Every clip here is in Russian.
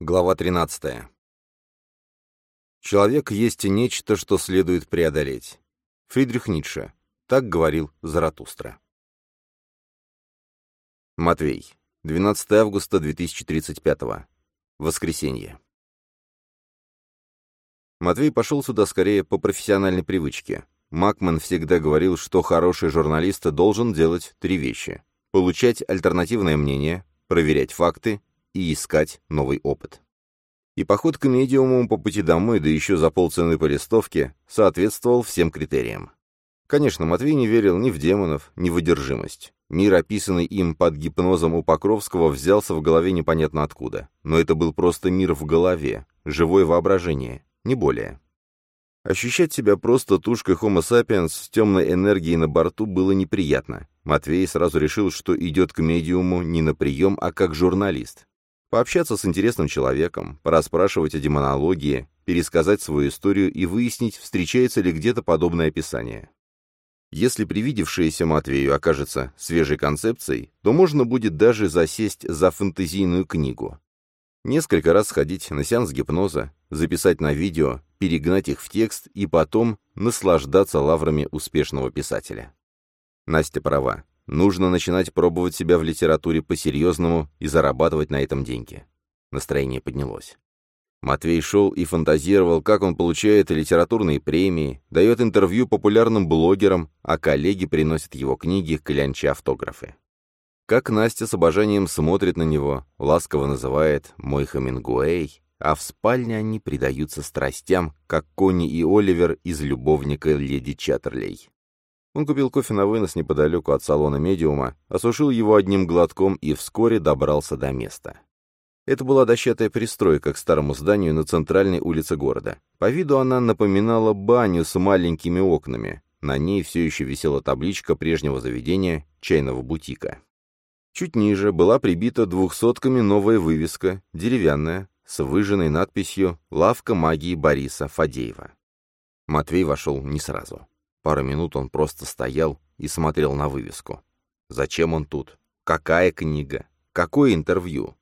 Глава 13. Человек есть нечто, что следует преодолеть. Фридрих Ницше. Так говорил Заратустра. Матвей. 12 августа 2035. Воскресенье. Матвей пошел сюда скорее по профессиональной привычке. Макман всегда говорил, что хороший журналист должен делать три вещи. Получать альтернативное мнение, проверять факты и искать новый опыт. И поход к медиуму по пути домой, да еще за полцены по листовке, соответствовал всем критериям. Конечно, Матвей не верил ни в демонов, ни в одержимость. Мир, описанный им под гипнозом у Покровского, взялся в голове непонятно откуда. Но это был просто мир в голове, живое воображение, не более. Ощущать себя просто тушкой Homo sapiens с темной энергией на борту было неприятно. Матвей сразу решил, что идет к медиуму не на прием, а как журналист. Пообщаться с интересным человеком, пораспрашивать о демонологии, пересказать свою историю и выяснить, встречается ли где-то подобное описание. Если привидевшееся Матвею окажется свежей концепцией, то можно будет даже засесть за фэнтезийную книгу. Несколько раз сходить на сеанс гипноза, записать на видео, перегнать их в текст и потом наслаждаться лаврами успешного писателя. Настя права. Нужно начинать пробовать себя в литературе по-серьезному и зарабатывать на этом деньги. Настроение поднялось. Матвей шел и фантазировал, как он получает литературные премии, дает интервью популярным блогерам, а коллеги приносят его книги, клянча автографы. Как Настя с обожанием смотрит на него, ласково называет «мой Хемингуэй», а в спальне они предаются страстям, как Конни и Оливер из «Любовника леди Чаттерлей». Он купил кофе на вынос неподалеку от салона медиума, осушил его одним глотком и вскоре добрался до места. Это была дощатая пристройка к старому зданию на центральной улице города. По виду она напоминала баню с маленькими окнами. На ней все еще висела табличка прежнего заведения, чайного бутика. Чуть ниже была прибита двухсотками новая вывеска, деревянная, с выжженной надписью «Лавка магии Бориса Фадеева». Матвей вошел не сразу. Пару минут он просто стоял и смотрел на вывеску. Зачем он тут? Какая книга? Какое интервью?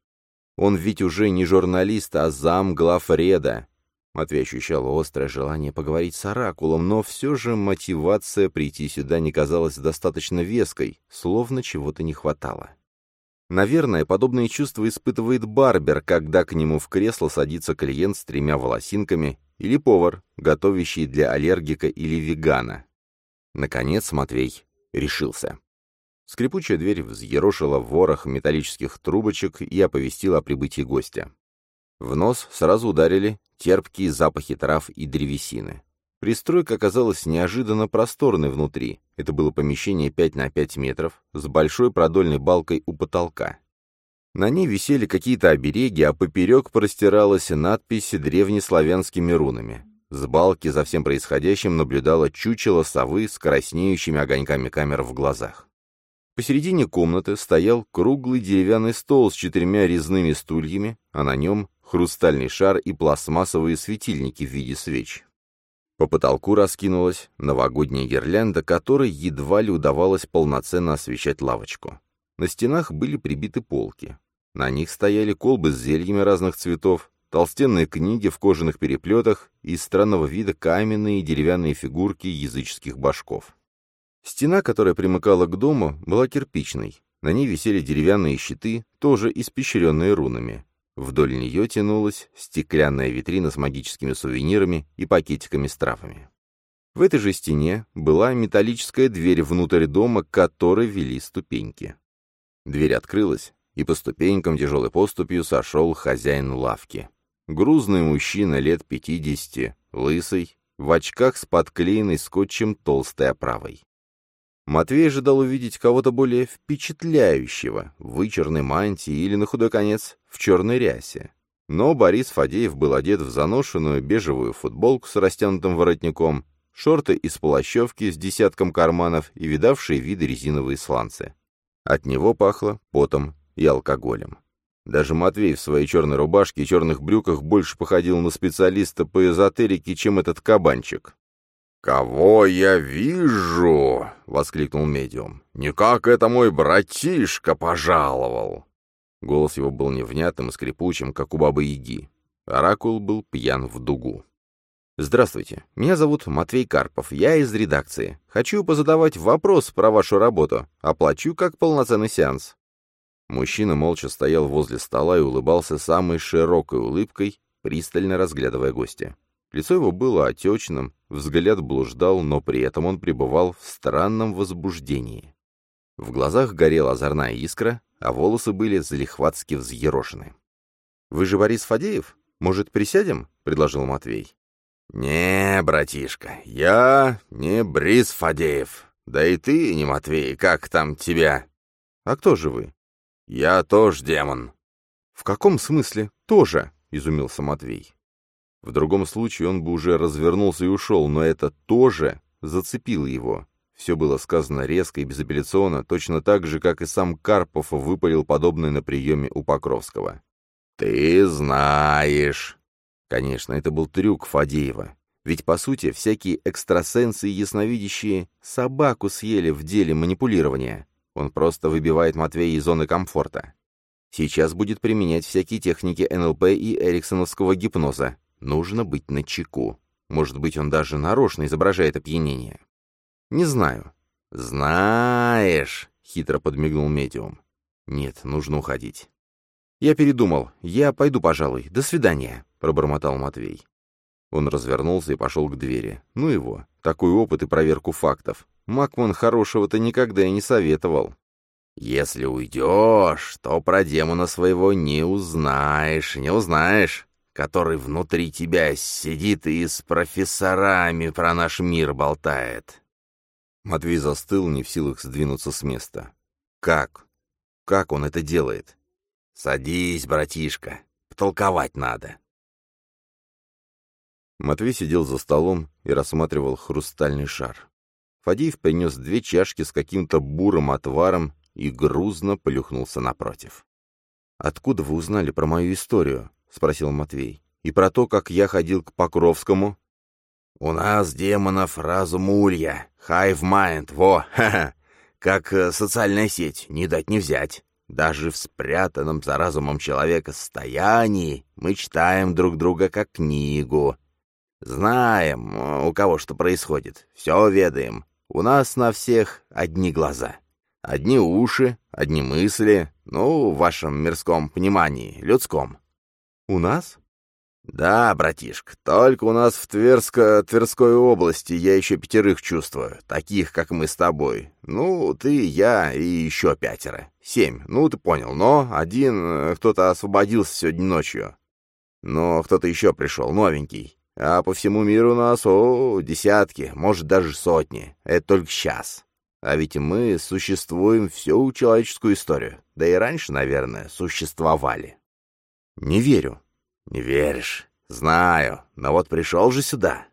Он ведь уже не журналист, а зам главреда. Матвей ощущал острое желание поговорить с Оракулом, но все же мотивация прийти сюда не казалась достаточно веской, словно чего-то не хватало. Наверное, подобные чувства испытывает Барбер, когда к нему в кресло садится клиент с тремя волосинками или повар, готовящий для аллергика или вегана. Наконец Матвей решился. Скрипучая дверь взъерошила ворох металлических трубочек и оповестила о прибытии гостя. В нос сразу ударили терпкие запахи трав и древесины. Пристройка оказалась неожиданно просторной внутри. Это было помещение 5 на 5 метров с большой продольной балкой у потолка. На ней висели какие-то обереги, а поперек простиралась надпись древнеславянскими рунами. С балки за всем происходящим наблюдало чучело совы с краснеющими огоньками камер в глазах. Посередине комнаты стоял круглый деревянный стол с четырьмя резными стульями, а на нем хрустальный шар и пластмассовые светильники в виде свеч. По потолку раскинулась новогодняя гирлянда, которой едва ли удавалось полноценно освещать лавочку. На стенах были прибиты полки. На них стояли колбы с зельями разных цветов, толстенные книги в кожаных переплетах и странного вида каменные и деревянные фигурки языческих башков. Стена, которая примыкала к дому, была кирпичной. На ней висели деревянные щиты, тоже испещренные рунами. Вдоль нее тянулась стеклянная витрина с магическими сувенирами и пакетиками с травами. В этой же стене была металлическая дверь внутрь дома, к которой вели ступеньки. Дверь открылась, и по ступенькам тяжелой поступью сошел хозяин лавки. Грузный мужчина лет пятидесяти, лысый, в очках с подклеенной скотчем толстой оправой. Матвей ожидал увидеть кого-то более впечатляющего, в вычерной мантии или, на худой конец, в черной рясе. Но Борис Фадеев был одет в заношенную бежевую футболку с растянутым воротником, шорты из полощевки с десятком карманов и видавшие виды резиновые сланцы. От него пахло потом и алкоголем. Даже Матвей в своей черной рубашке и черных брюках больше походил на специалиста по эзотерике, чем этот кабанчик. «Кого я вижу?» — воскликнул медиум. «Никак это мой братишка пожаловал!» Голос его был невнятным и скрипучим, как у бабы-яги. Оракул был пьян в дугу. «Здравствуйте, меня зовут Матвей Карпов, я из редакции. Хочу позадавать вопрос про вашу работу. Оплачу как полноценный сеанс». Мужчина молча стоял возле стола и улыбался самой широкой улыбкой, пристально разглядывая гостя. Лицо его было отечным, взгляд блуждал, но при этом он пребывал в странном возбуждении. В глазах горела озорная искра, а волосы были залихватски взъерошены. «Вы же Борис Фадеев? Может, присядем?» — предложил Матвей. «Не, братишка, я не Борис Фадеев. Да и ты не Матвей, как там тебя?» «А кто же вы?» «Я тоже демон». «В каком смысле тоже?» — изумился Матвей. В другом случае он бы уже развернулся и ушел, но это тоже зацепило его. Все было сказано резко и безапелляционно, точно так же, как и сам Карпов выпалил подобное на приеме у Покровского. «Ты знаешь!» Конечно, это был трюк Фадеева. Ведь, по сути, всякие экстрасенсы и ясновидящие собаку съели в деле манипулирования. Он просто выбивает Матвея из зоны комфорта. Сейчас будет применять всякие техники НЛП и эриксоновского гипноза. Нужно быть начеку. Может быть, он даже нарочно изображает опьянение. Не знаю. Знаешь, хитро подмигнул медиум. Нет, нужно уходить. Я передумал. Я пойду, пожалуй. До свидания, пробормотал Матвей. Он развернулся и пошел к двери. Ну его, такой опыт и проверку фактов. Макман хорошего-то никогда и не советовал. «Если уйдешь, то про демона своего не узнаешь, не узнаешь который внутри тебя сидит и с профессорами про наш мир болтает. Матвей застыл, не в силах сдвинуться с места. Как? Как он это делает? Садись, братишка, потолковать надо. Матвей сидел за столом и рассматривал хрустальный шар. Фадеев принес две чашки с каким-то бурым отваром и грузно плюхнулся напротив. «Откуда вы узнали про мою историю?» — спросил Матвей. «И про то, как я ходил к Покровскому?» «У нас, демонов, разум улья, hive mind, во, ха-ха, как э, социальная сеть, не дать не взять. Даже в спрятанном за разумом человека состоянии мы читаем друг друга как книгу. Знаем, э, у кого что происходит, все ведаем. У нас на всех одни глаза, одни уши, одни мысли, ну, в вашем мирском понимании, людском. «У нас?» «Да, братишка, только у нас в Тверско... Тверской области я еще пятерых чувствую, таких, как мы с тобой. Ну, ты, я и еще пятеро. Семь, ну, ты понял, но один э, кто-то освободился сегодня ночью. Но кто-то еще пришел, новенький. А по всему миру нас, о, десятки, может, даже сотни. Это только сейчас. А ведь мы существуем всю человеческую историю. Да и раньше, наверное, существовали». «Не верю». «Не веришь? Знаю. Но вот пришел же сюда».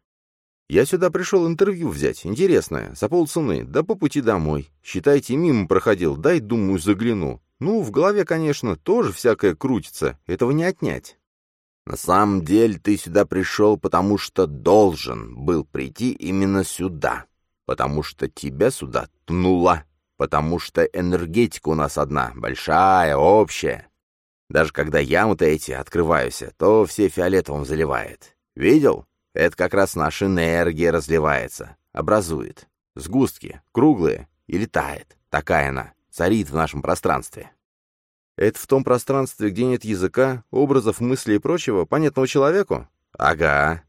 «Я сюда пришел интервью взять. Интересное. За полцены. Да по пути домой. Считайте, мимо проходил. Дай, думаю, загляну. Ну, в голове, конечно, тоже всякое крутится. Этого не отнять». «На самом деле ты сюда пришел, потому что должен был прийти именно сюда. Потому что тебя сюда тнуло. Потому что энергетика у нас одна, большая, общая. Даже когда ямы-то эти открываются, то все фиолетовым заливает. Видел? Это как раз наша энергия разливается, образует. Сгустки, круглые, и летает. Такая она, царит в нашем пространстве. Это в том пространстве, где нет языка, образов, мыслей и прочего, понятного человеку? Ага.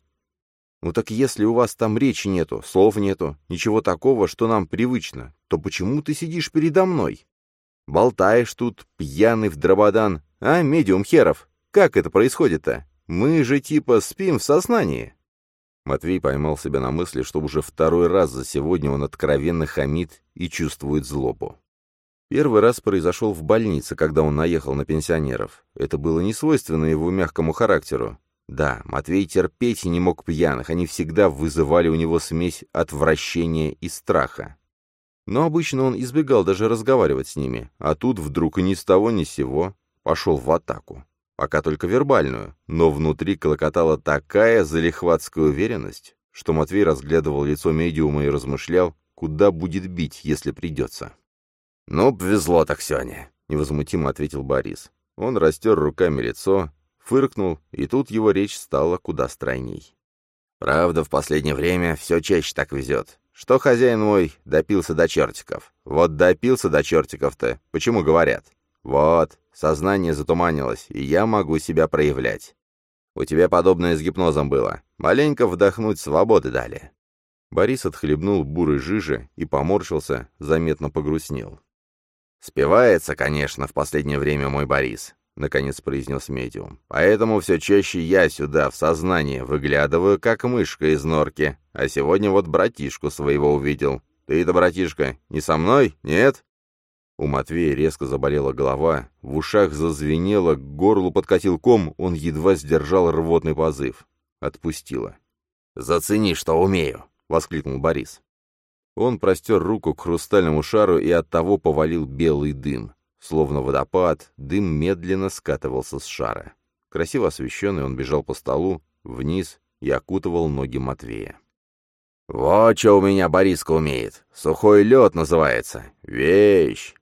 Ну так если у вас там речи нету, слов нету, ничего такого, что нам привычно, то почему ты сидишь передо мной? Болтаешь тут, пьяный в дрободан, а, медиум херов, как это происходит-то? Мы же типа спим в сознании. Матвей поймал себя на мысли, что уже второй раз за сегодня он откровенно хамит и чувствует злобу. Первый раз произошел в больнице, когда он наехал на пенсионеров. Это было не свойственно его мягкому характеру. Да, Матвей терпеть не мог пьяных, они всегда вызывали у него смесь отвращения и страха. Но обычно он избегал даже разговаривать с ними, а тут вдруг и ни с того ни с сего пошел в атаку. Пока только вербальную, но внутри колокотала такая залихватская уверенность, что Матвей разглядывал лицо медиума и размышлял, куда будет бить, если придется. «Ну, повезло так сегодня», — невозмутимо ответил Борис. Он растер руками лицо, фыркнул, и тут его речь стала куда стройней. «Правда, в последнее время все чаще так везет. Что хозяин мой допился до чертиков? Вот допился до чертиков-то, почему говорят? Вот, сознание затуманилось, и я могу себя проявлять. У тебя подобное с гипнозом было. Маленько вдохнуть свободы дали». Борис отхлебнул бурой жижи и поморщился, заметно погрустнел. «Спивается, конечно, в последнее время мой Борис», — наконец произнес медиум. «Поэтому все чаще я сюда, в сознание, выглядываю, как мышка из норки. А сегодня вот братишку своего увидел. Ты-то, братишка, не со мной? Нет?» У Матвея резко заболела голова, в ушах зазвенело, к горлу подкатил ком, он едва сдержал рвотный позыв. Отпустила. «Зацени, что умею!» — воскликнул Борис. Он простер руку к хрустальному шару и оттого повалил белый дым. Словно водопад, дым медленно скатывался с шара. Красиво освещенный, он бежал по столу, вниз и окутывал ноги Матвея. «Вот что у меня Бориска умеет. Сухой лед называется. Вещь!»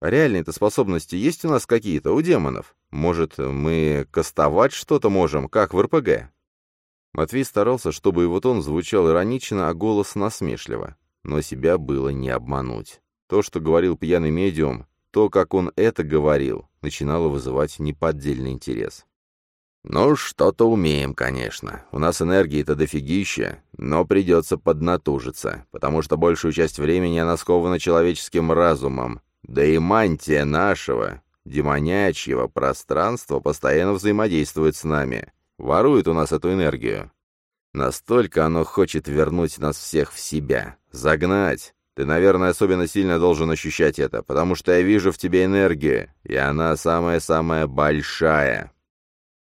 А реальные-то способности есть у нас какие-то, у демонов? Может, мы кастовать что-то можем, как в РПГ?» Матвей старался, чтобы его тон звучал иронично, а голос насмешливо. Но себя было не обмануть. То, что говорил пьяный медиум, то, как он это говорил, начинало вызывать неподдельный интерес. «Ну, что-то умеем, конечно. У нас энергии-то дофигища, но придется поднатужиться, потому что большую часть времени она скована человеческим разумом, да и мантия нашего, демонячьего пространства постоянно взаимодействует с нами, ворует у нас эту энергию. Настолько оно хочет вернуть нас всех в себя, загнать. Ты, наверное, особенно сильно должен ощущать это, потому что я вижу в тебе энергию, и она самая-самая большая.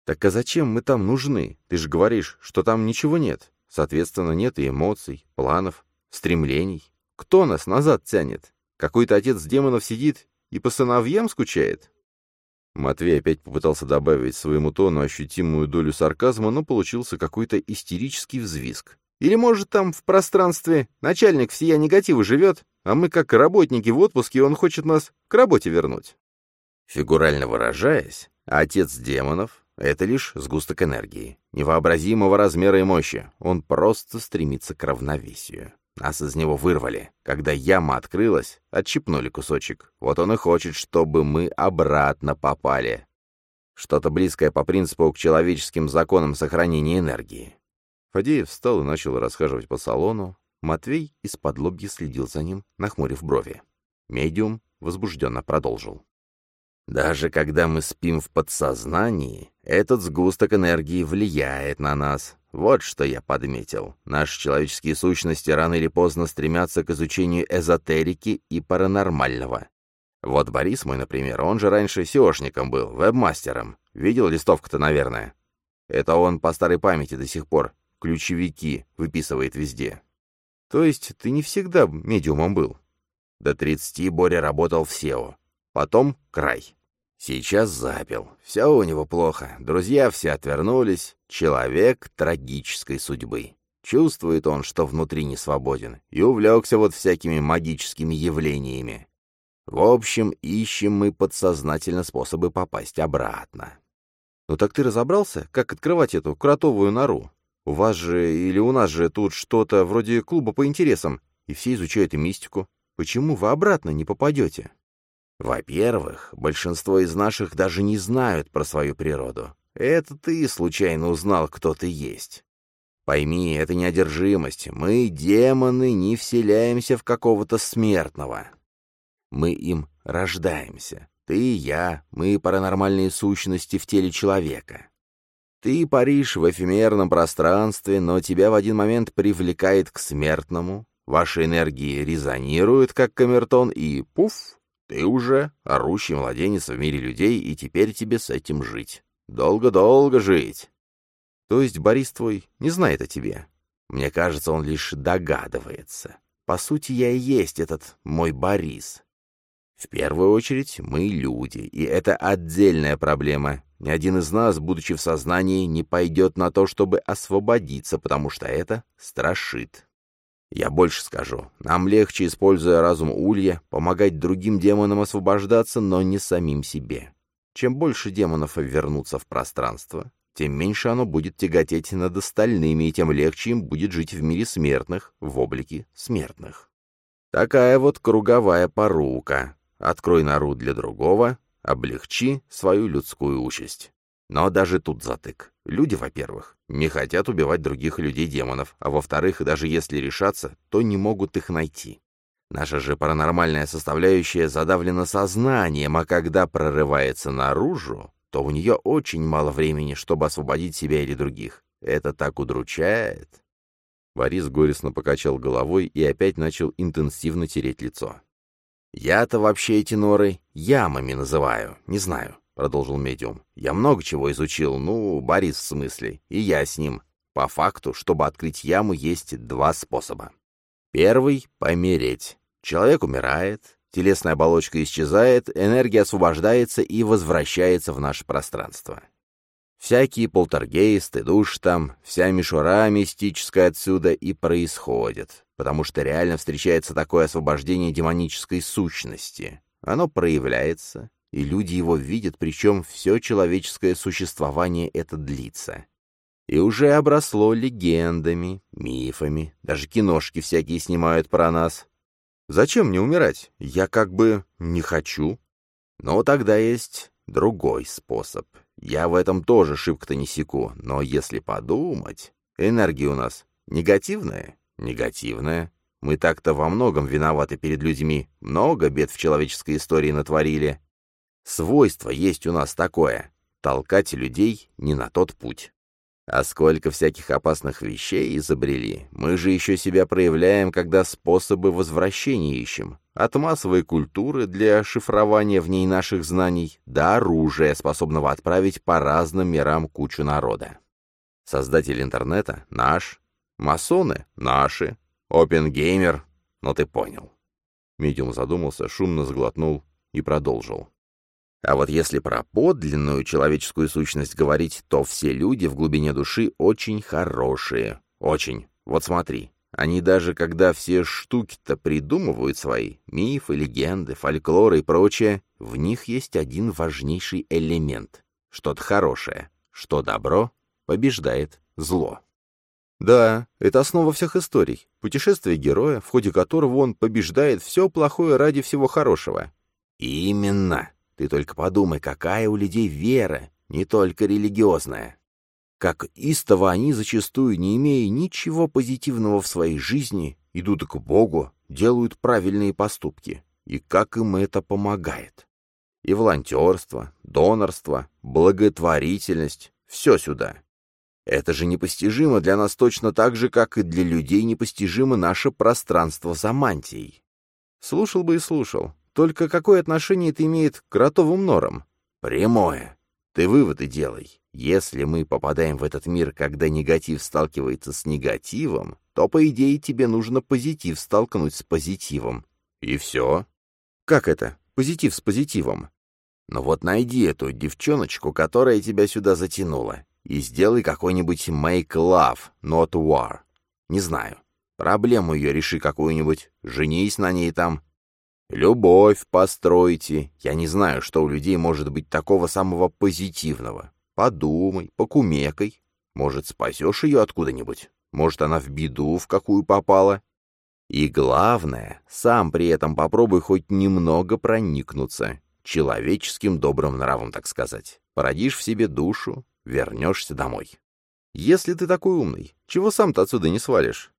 Так а зачем мы там нужны? Ты же говоришь, что там ничего нет. Соответственно, нет и эмоций, планов, стремлений. Кто нас назад тянет? Какой-то отец демонов сидит и по сыновьям скучает?» Матвей опять попытался добавить своему тону ощутимую долю сарказма, но получился какой-то истерический взвизг. «Или, может, там в пространстве начальник всея негатива живет, а мы как работники в отпуске, и он хочет нас к работе вернуть?» Фигурально выражаясь, отец демонов — это лишь сгусток энергии, невообразимого размера и мощи, он просто стремится к равновесию. Нас из него вырвали. Когда яма открылась, отщипнули кусочек. Вот он и хочет, чтобы мы обратно попали. Что-то близкое по принципу к человеческим законам сохранения энергии. Фадеев встал и начал расхаживать по салону. Матвей из-под лобья следил за ним, нахмурив брови. Медиум возбужденно продолжил. Даже когда мы спим в подсознании, этот сгусток энергии влияет на нас. Вот что я подметил. Наши человеческие сущности рано или поздно стремятся к изучению эзотерики и паранормального. Вот Борис мой, например, он же раньше сеошником был, вебмастером. Видел листовку-то, наверное? Это он по старой памяти до сих пор ключевики выписывает везде. То есть ты не всегда медиумом был? До тридцати Боря работал в SEO. Потом край. Сейчас запил. Все у него плохо. Друзья все отвернулись. Человек трагической судьбы. Чувствует он, что внутри не свободен, и увлекся вот всякими магическими явлениями. В общем, ищем мы подсознательно способы попасть обратно. Ну так ты разобрался, как открывать эту кротовую нору? У вас же или у нас же тут что-то вроде клуба по интересам, и все изучают и мистику. Почему вы обратно не попадете? Во-первых, большинство из наших даже не знают про свою природу. Это ты случайно узнал, кто ты есть. Пойми, это неодержимость. Мы, демоны, не вселяемся в какого-то смертного. Мы им рождаемся. Ты и я, мы паранормальные сущности в теле человека. Ты паришь в эфемерном пространстве, но тебя в один момент привлекает к смертному. Ваши энергии резонируют, как камертон, и пуф, ты уже орущий младенец в мире людей, и теперь тебе с этим жить. Долго-долго жить. То есть Борис твой не знает о тебе? Мне кажется, он лишь догадывается. По сути, я и есть этот мой Борис. В первую очередь, мы люди, и это отдельная проблема. Ни один из нас, будучи в сознании, не пойдет на то, чтобы освободиться, потому что это страшит. Я больше скажу. Нам легче, используя разум Улья, помогать другим демонам освобождаться, но не самим себе. Чем больше демонов вернутся в пространство, тем меньше оно будет тяготеть над остальными, и тем легче им будет жить в мире смертных, в облике смертных. Такая вот круговая порука. Открой нору для другого, облегчи свою людскую участь. Но даже тут затык. Люди, во-первых, не хотят убивать других людей-демонов, а во-вторых, даже если решатся, то не могут их найти. Наша же паранормальная составляющая задавлена сознанием, а когда прорывается наружу, то у нее очень мало времени, чтобы освободить себя или других. Это так удручает. Борис горестно покачал головой и опять начал интенсивно тереть лицо. «Я-то вообще эти норы ямами называю, не знаю. — продолжил медиум. «Я много чего изучил, ну, Борис в смысле, и я с ним. По факту, чтобы открыть яму, есть два способа. Первый — помереть. Человек умирает, телесная оболочка исчезает, энергия освобождается и возвращается в наше пространство. Всякие полтергейсты, душ там, вся мишура мистическая отсюда и происходит, потому что реально встречается такое освобождение демонической сущности. Оно проявляется, и люди его видят, причем все человеческое существование это длится. И уже обросло легендами, мифами, даже киношки всякие снимают про нас. Зачем мне умирать? Я как бы не хочу. Но тогда есть другой способ. Я в этом тоже шибко-то не секу, но если подумать, энергия у нас негативная, негативная. Мы так-то во многом виноваты перед людьми, много бед в человеческой истории натворили. Свойство есть у нас такое — толкать людей не на тот путь. А сколько всяких опасных вещей изобрели, мы же еще себя проявляем, когда способы возвращения ищем. От массовой культуры для шифрования в ней наших знаний до оружия, способного отправить по разным мирам кучу народа. Создатель интернета — наш, масоны — наши, опенгеймер — ну ты понял. Медиум задумался, шумно сглотнул и продолжил. А вот если про подлинную человеческую сущность говорить, то все люди в глубине души очень хорошие. Очень. Вот смотри. Они даже когда все штуки-то придумывают свои, мифы, легенды, фольклоры и прочее, в них есть один важнейший элемент. Что-то хорошее. Что добро побеждает зло. Да, это основа всех историй. Путешествие героя, в ходе которого он побеждает все плохое ради всего хорошего. Именно. Ты только подумай, какая у людей вера, не только религиозная. Как истово они зачастую, не имея ничего позитивного в своей жизни, идут к Богу, делают правильные поступки. И как им это помогает. И волонтерство, донорство, благотворительность — все сюда. Это же непостижимо для нас точно так же, как и для людей непостижимо наше пространство за мантией. Слушал бы и слушал. Только какое отношение это имеет к ротовым норам? Прямое. Ты выводы делай. Если мы попадаем в этот мир, когда негатив сталкивается с негативом, то, по идее, тебе нужно позитив столкнуть с позитивом. И все. Как это? Позитив с позитивом? Ну вот найди эту девчоночку, которая тебя сюда затянула, и сделай какой-нибудь make love, not war. Не знаю. Проблему ее реши какую-нибудь, женись на ней там, Любовь постройте. Я не знаю, что у людей может быть такого самого позитивного. Подумай, покумекай. Может, спасешь ее откуда-нибудь? Может, она в беду в какую попала? И главное, сам при этом попробуй хоть немного проникнуться. Человеческим добрым нравом, так сказать. Породишь в себе душу, вернешься домой. Если ты такой умный, чего сам-то отсюда не свалишь?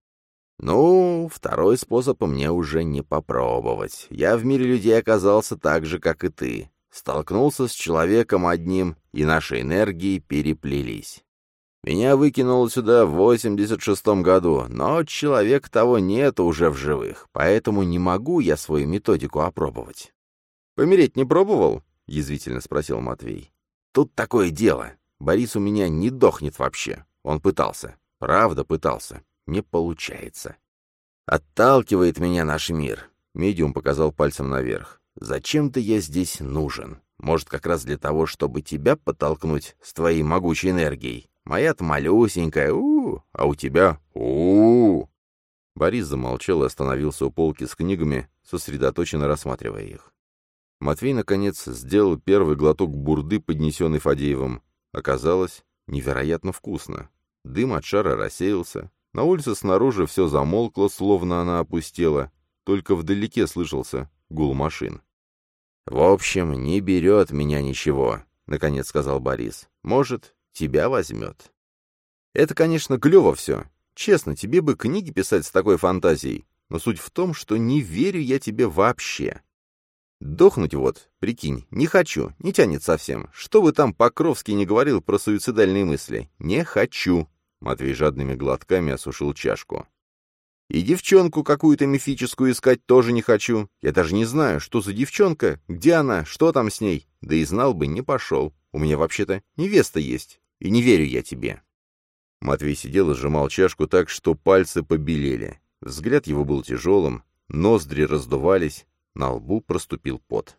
Ну, второй способ мне уже не попробовать. Я в мире людей оказался так же, как и ты. Столкнулся с человеком одним, и наши энергии переплелись. Меня выкинуло сюда в 86-м году, но человек того нет уже в живых, поэтому не могу я свою методику опробовать. «Помереть не пробовал?» — язвительно спросил Матвей. «Тут такое дело. Борис у меня не дохнет вообще. Он пытался. Правда пытался не получается. Отталкивает меня наш мир. Медиум показал пальцем наверх. Зачем-то я здесь нужен. Может, как раз для того, чтобы тебя подтолкнуть с твоей могучей энергией. Моя-то малюсенькая, у, -у а у тебя у, -у, у Борис замолчал и остановился у полки с книгами, сосредоточенно рассматривая их. Матвей, наконец, сделал первый глоток бурды, поднесенный Фадеевым. Оказалось, невероятно вкусно. Дым от шара рассеялся. На улице снаружи все замолкло, словно она опустела. Только вдалеке слышался гул машин. «В общем, не берет меня ничего», — наконец сказал Борис. «Может, тебя возьмет». «Это, конечно, клево все. Честно, тебе бы книги писать с такой фантазией. Но суть в том, что не верю я тебе вообще. Дохнуть вот, прикинь, не хочу, не тянет совсем. Что бы там Покровский не говорил про суицидальные мысли? Не хочу. Матвей жадными глотками осушил чашку. И девчонку какую-то мифическую искать тоже не хочу. Я даже не знаю, что за девчонка, где она, что там с ней. Да и знал бы, не пошел. У меня вообще-то невеста есть. И не верю я тебе. Матвей сидел и сжимал чашку так, что пальцы побелели. Взгляд его был тяжелым, ноздри раздувались, на лбу проступил пот.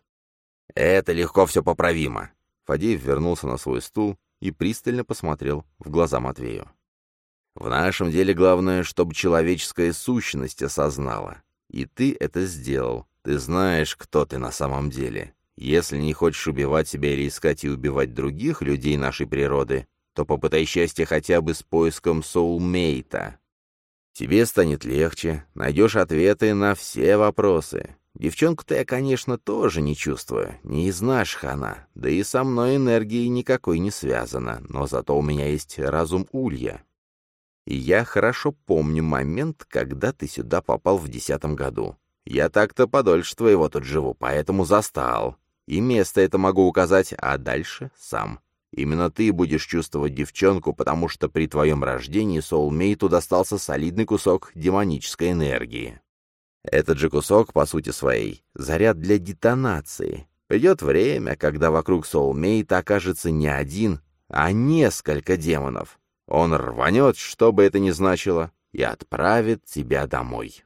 «Это легко все поправимо!» Фадеев вернулся на свой стул и пристально посмотрел в глаза Матвею. «В нашем деле главное, чтобы человеческая сущность осознала. И ты это сделал. Ты знаешь, кто ты на самом деле. Если не хочешь убивать себя или искать и убивать других людей нашей природы, то попытай счастье хотя бы с поиском соулмейта. Тебе станет легче, найдешь ответы на все вопросы. Девчонку-то я, конечно, тоже не чувствую, не из наших она, да и со мной энергии никакой не связана, но зато у меня есть разум Улья. И я хорошо помню момент, когда ты сюда попал в десятом году. Я так-то подольше твоего тут живу, поэтому застал. И место это могу указать, а дальше сам. Именно ты будешь чувствовать девчонку, потому что при твоем рождении соулмейту достался солидный кусок демонической энергии. Этот же кусок, по сути своей, заряд для детонации. Придет время, когда вокруг соулмейта окажется не один, а несколько демонов. Он рванет, что бы это ни значило, и отправит тебя домой.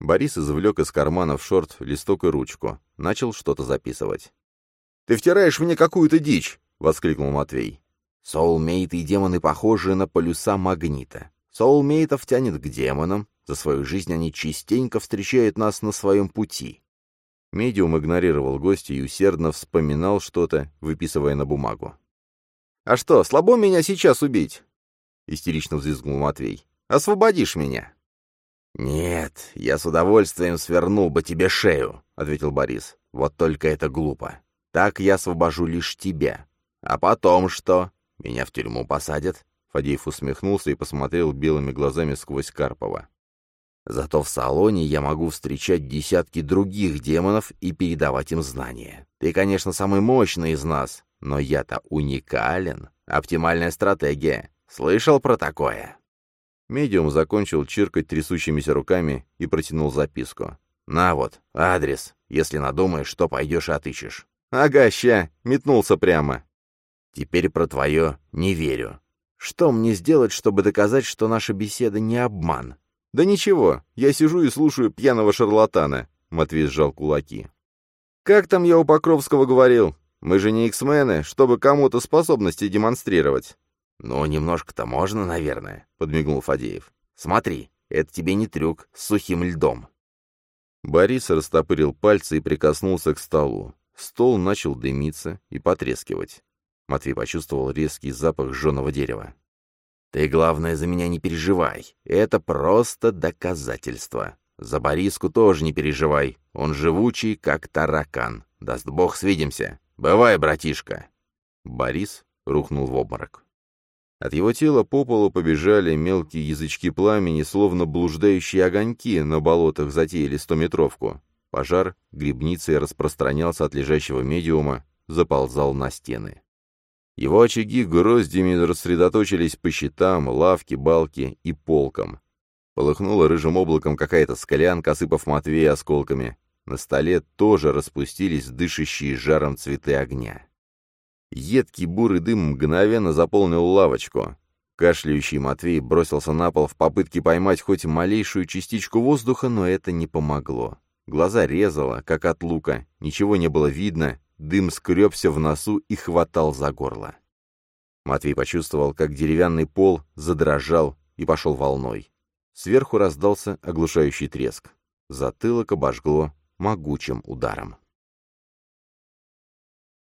Борис извлек из кармана в шорт листок и ручку. Начал что-то записывать. «Ты втираешь мне какую-то дичь!» — воскликнул Матвей. Соулмейты и демоны похожи на полюса магнита. Соулмейтов тянет к демонам, за свою жизнь они частенько встречают нас на своем пути. Медиум игнорировал гостя и усердно вспоминал что-то, выписывая на бумагу. «А что, слабо меня сейчас убить?» — истерично взвизгнул Матвей. «Освободишь меня!» «Нет, я с удовольствием свернул бы тебе шею», — ответил Борис. «Вот только это глупо. Так я освобожу лишь тебя. А потом что? Меня в тюрьму посадят?» Фадеев усмехнулся и посмотрел белыми глазами сквозь Карпова. «Зато в салоне я могу встречать десятки других демонов и передавать им знания. Ты, конечно, самый мощный из нас, но я-то уникален. Оптимальная стратегия. Слышал про такое?» Медиум закончил чиркать трясущимися руками и протянул записку. «На вот, адрес. Если надумаешь, что пойдешь и отыщешь». «Ага, ща, метнулся прямо. Теперь про твое не верю. Что мне сделать, чтобы доказать, что наша беседа не обман? Да ничего, я сижу и слушаю пьяного шарлатана, Матвей сжал кулаки. Как там я у Покровского говорил? Мы же не иксмены, чтобы кому-то способности демонстрировать. Ну, немножко-то можно, наверное, подмигнул Фадеев. Смотри, это тебе не трюк с сухим льдом. Борис растопырил пальцы и прикоснулся к столу. Стол начал дымиться и потрескивать. Матвей почувствовал резкий запах жженого дерева. «Ты, главное, за меня не переживай. Это просто доказательство. За Бориску тоже не переживай. Он живучий, как таракан. Даст бог, свидимся. Бывай, братишка!» Борис рухнул в обморок. От его тела по полу побежали мелкие язычки пламени, словно блуждающие огоньки на болотах затеяли стометровку. Пожар грибницей распространялся от лежащего медиума, заползал на стены. Его очаги гроздями рассредоточились по щитам, лавке, балке и полкам. Полыхнула рыжим облаком какая-то склянка, осыпав Матвея осколками. На столе тоже распустились дышащие жаром цветы огня. Едкий бурый дым мгновенно заполнил лавочку. Кашляющий Матвей бросился на пол в попытке поймать хоть малейшую частичку воздуха, но это не помогло. Глаза резало, как от лука, ничего не было видно, Дым скребся в носу и хватал за горло. Матвей почувствовал, как деревянный пол задрожал и пошел волной. Сверху раздался оглушающий треск. Затылок обожгло могучим ударом.